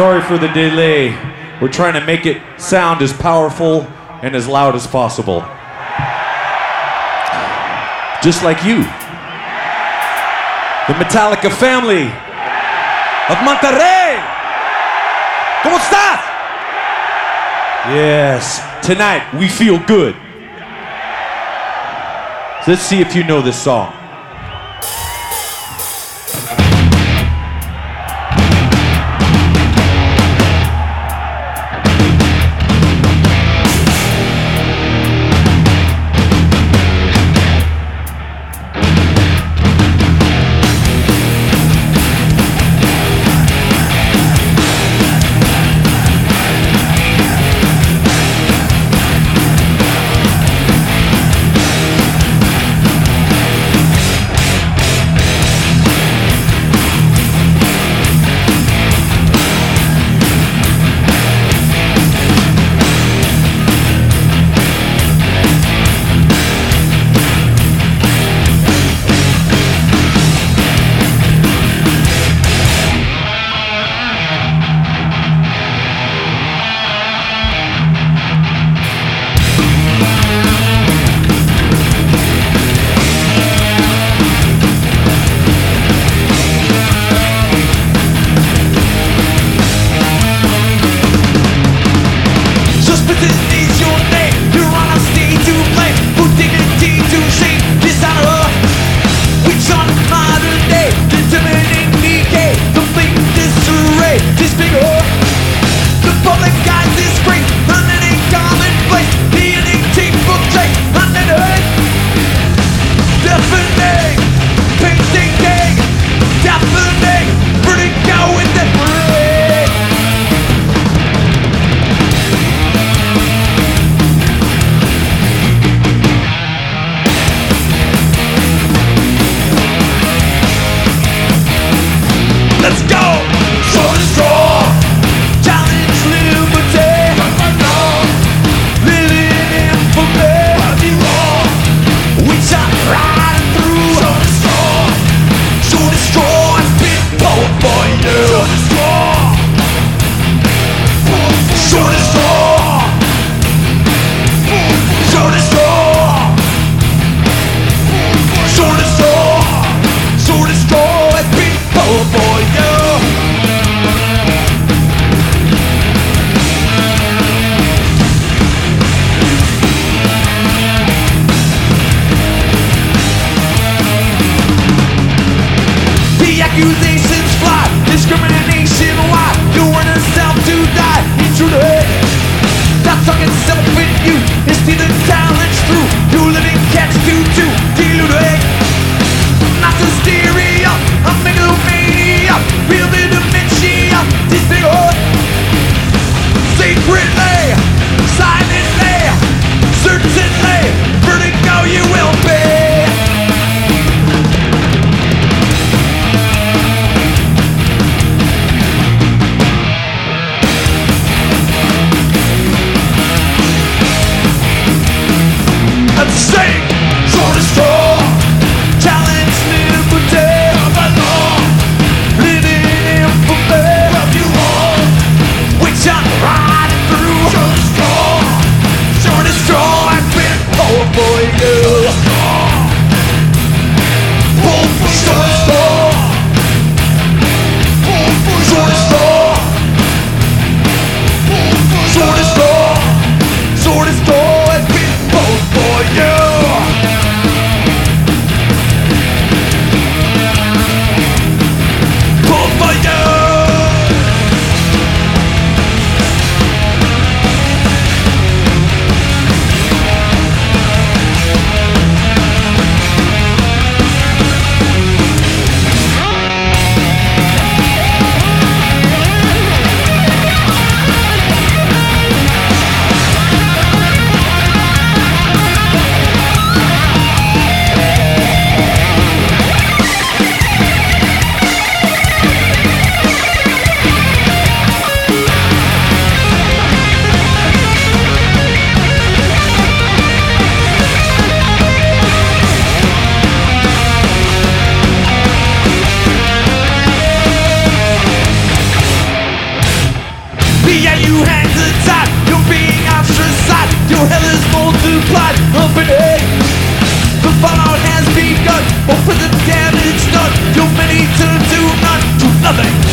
Sorry for the delay. We're trying to make it sound as powerful and as loud as possible. Just like you. The Metallica family of Monterrey. ¿Cómo estás? Yes, tonight we feel good. Let's see if you know this song. This big boy you company. The fallout has begun. Most of the damage done. Too many turn to none. To nothing.